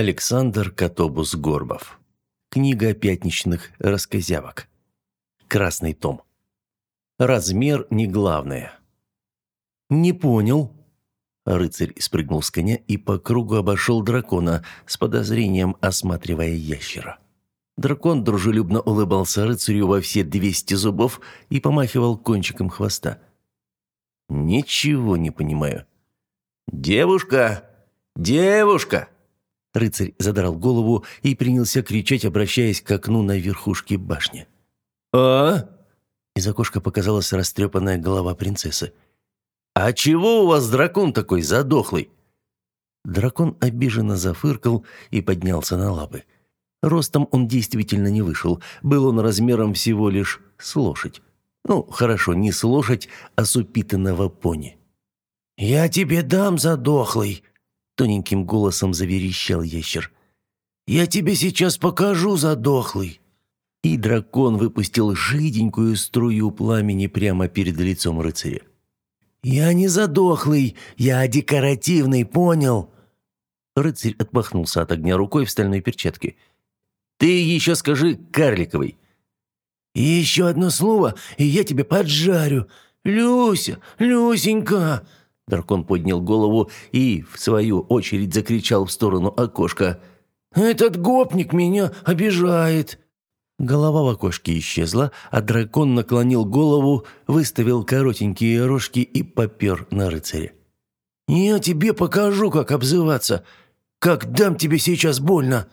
Александр Котобус Горбов. Книга пятничных рассказявок. Красный том. Размер не главное. «Не понял». Рыцарь спрыгнул с коня и по кругу обошел дракона, с подозрением осматривая ящера. Дракон дружелюбно улыбался рыцарю во все двести зубов и помахивал кончиком хвоста. «Ничего не понимаю». «Девушка! Девушка!» Рыцарь задрал голову и принялся кричать, обращаясь к окну на верхушке башни. «А?» Из окошка показалась растрепанная голова принцессы. «А чего у вас дракон такой задохлый?» Дракон обиженно зафыркал и поднялся на лапы. Ростом он действительно не вышел. Был он размером всего лишь с лошадь. Ну, хорошо, не с лошадь, а с упитанного пони. «Я тебе дам задохлый!» Тоненьким голосом заверещал ящер. «Я тебе сейчас покажу, задохлый!» И дракон выпустил жиденькую струю пламени прямо перед лицом рыцаря. «Я не задохлый, я декоративный, понял?» Рыцарь отмахнулся от огня рукой в стальной перчатке. «Ты еще скажи карликовый». «И еще одно слово, и я тебе поджарю. Люся, Люсенька!» Дракон поднял голову и, в свою очередь, закричал в сторону окошка. «Этот гопник меня обижает!» Голова в окошке исчезла, а дракон наклонил голову, выставил коротенькие рожки и попер на рыцаря. «Я тебе покажу, как обзываться! Как дам тебе сейчас больно!»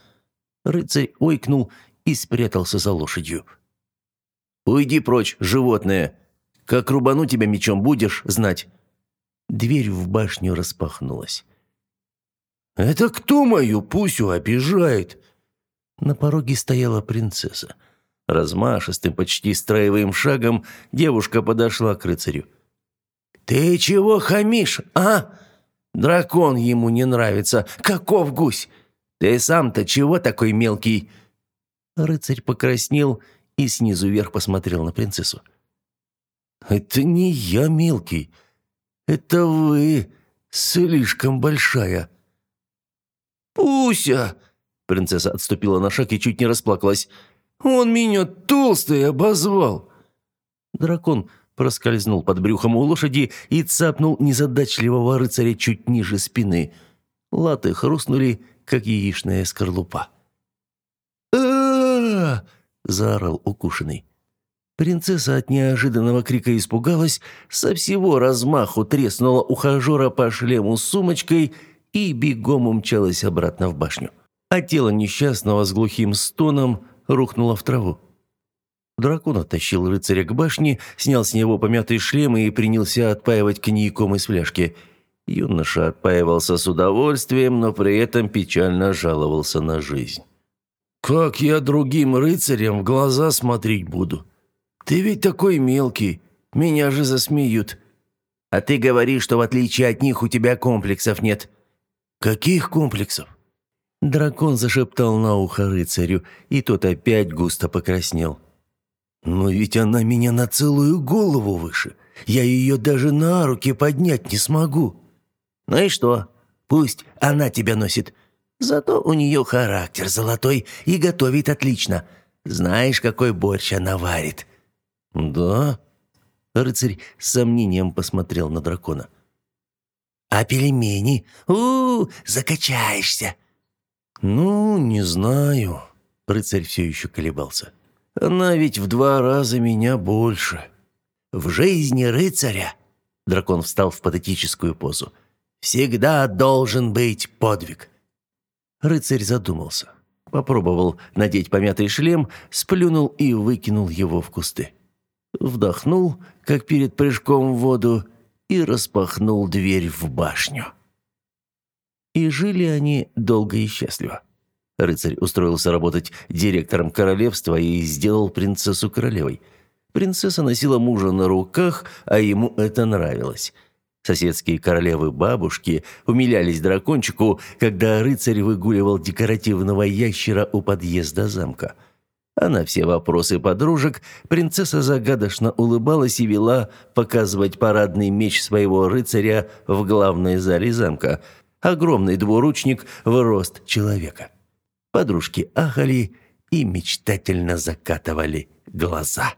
Рыцарь ойкнул и спрятался за лошадью. «Уйди прочь, животное! Как рубану тебя мечом будешь знать!» Дверь в башню распахнулась. «Это кто мою Пусю обижает?» На пороге стояла принцесса. Размашистым, почти строевым шагом девушка подошла к рыцарю. «Ты чего хамишь, а? Дракон ему не нравится. Каков гусь? Ты сам-то чего такой мелкий?» Рыцарь покраснел и снизу вверх посмотрел на принцессу. «Это не я мелкий. Это вы слишком большая». «Пуся!» Принцесса отступила на шаг и чуть не расплакалась. «Он меня толстой обозвал!» Дракон проскользнул под брюхом у лошади и цапнул незадачливого рыцаря чуть ниже спины. Латы хрустнули, как яичная скорлупа. а заорал укушенный. Принцесса от неожиданного крика испугалась, со всего размаху треснула ухажера по шлему с сумочкой и бегом умчалась обратно в башню. А тело несчастного с глухим стоном рухнуло в траву. Дракон оттащил рыцаря к башне, снял с него помятый шлем и принялся отпаивать коньяком из фляжки. Юноша отпаивался с удовольствием, но при этом печально жаловался на жизнь. «Как я другим рыцарям в глаза смотреть буду?» «Ты ведь такой мелкий. Меня же засмеют». «А ты говоришь, что в отличие от них у тебя комплексов нет». «Каких комплексов?» Дракон зашептал на ухо рыцарю, и тот опять густо покраснел. «Но ведь она меня на целую голову выше. Я ее даже на руки поднять не смогу». «Ну и что? Пусть она тебя носит. Зато у нее характер золотой и готовит отлично. Знаешь, какой борщ она варит. «Да?» Рыцарь с сомнением посмотрел на дракона. «А пельмени? у, -у, закачаешься!» «Ну, не знаю». Рыцарь все еще колебался. «Она ведь в два раза меня больше». «В жизни рыцаря...» Дракон встал в патетическую позу. «Всегда должен быть подвиг». Рыцарь задумался. Попробовал надеть помятый шлем, сплюнул и выкинул его в кусты вдохнул, как перед прыжком в воду, и распахнул дверь в башню. И жили они долго и счастливо. Рыцарь устроился работать директором королевства и сделал принцессу королевой. Принцесса носила мужа на руках, а ему это нравилось. Соседские королевы-бабушки умилялись дракончику, когда рыцарь выгуливал декоративного ящера у подъезда замка – а на все вопросы подружек принцесса загадочно улыбалась и вела показывать парадный меч своего рыцаря в главной зале замка, Огромный двуручник в рост человека. Подружки ахали и мечтательно закатывали глаза.